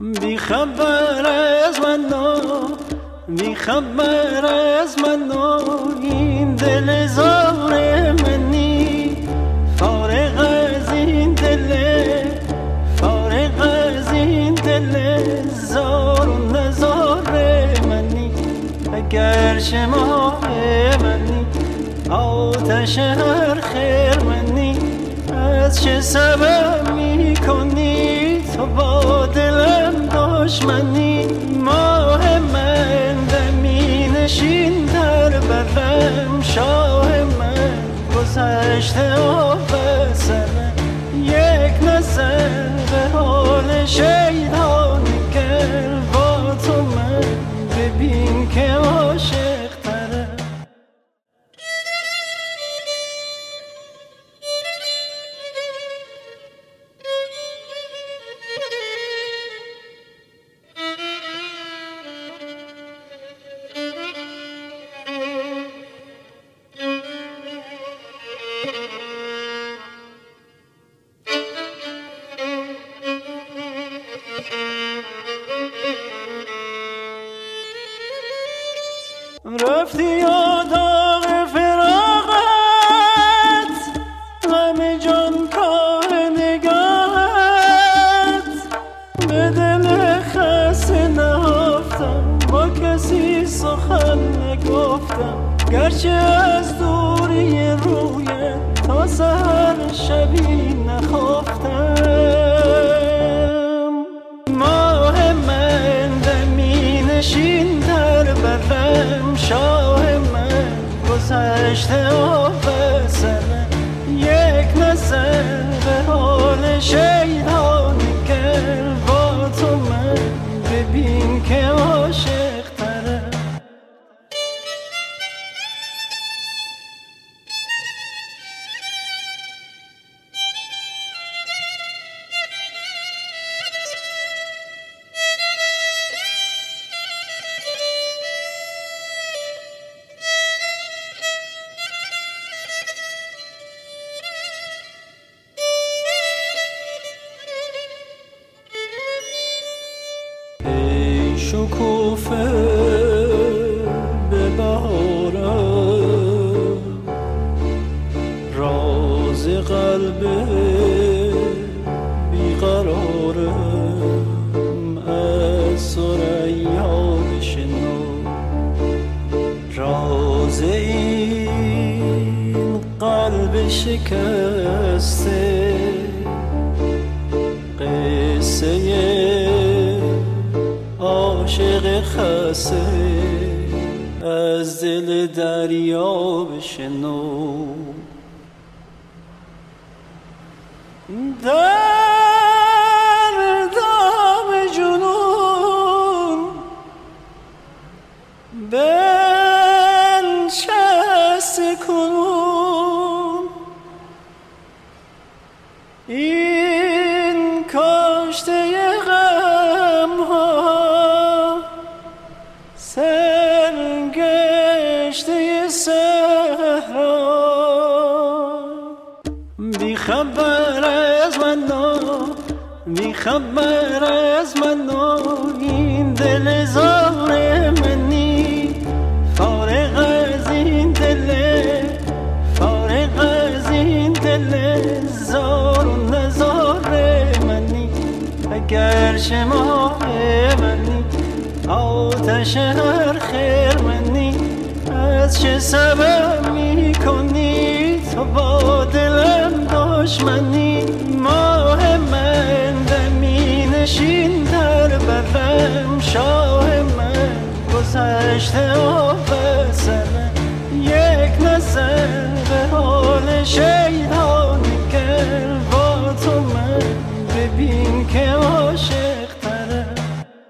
بی خبر از من بی خبر از من این دل زار منی فارغ از این دل فارغ از این دل زار و نزار منی اگر شما منی آتش هر خیر منی از چه سبب می کنی تو با دشمنی ماه من دمی نشین در برم شاه من. گذشته آب رفتی یاداغ فراغت همه جان کاه نگاهت. به دل خسته نهافتم با کسی سخن نگفتم. گرچه از دوری رویت تا سهر شبی گذشته آب شکوفه به بهارم. راز قلب بیقرارم. از سریا بشنو راز این قلب شکسته. قصه عاشق خسته از دل دریا بشنو. در بی خبر از من بی خبر از من این دل زار منی. فارغ از این دل فارغ از این دل زار نزار منی. اگر شما منی آتش هر خیر منی. از چه سبب می کنی تو با دلم دشمنی ماه من دمی نشین در برم شاه من. گذشته آب سرم یک نظر